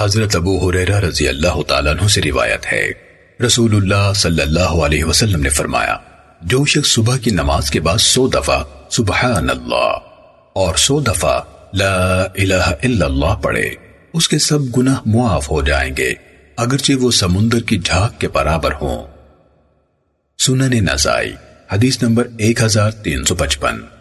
حضرت ابو حریرہ رضی اللہ تعالیٰ عنہ سے روایت ہے۔ رسول اللہ صلی اللہ علیہ وسلم نے فرمایا، جو شخص صبح کی نماز کے بعد سو دفعہ سبحان اللہ اور سو دفعہ لا الہ الا اللہ پڑھے، اس کے سب گناہ معاف ہو جائیں گے، اگرچہ وہ سمندر کی جھاگ کے برابر ہوں۔ سنن نسائی، حدیث نمبر ایک ہزار تین سو پچپن۔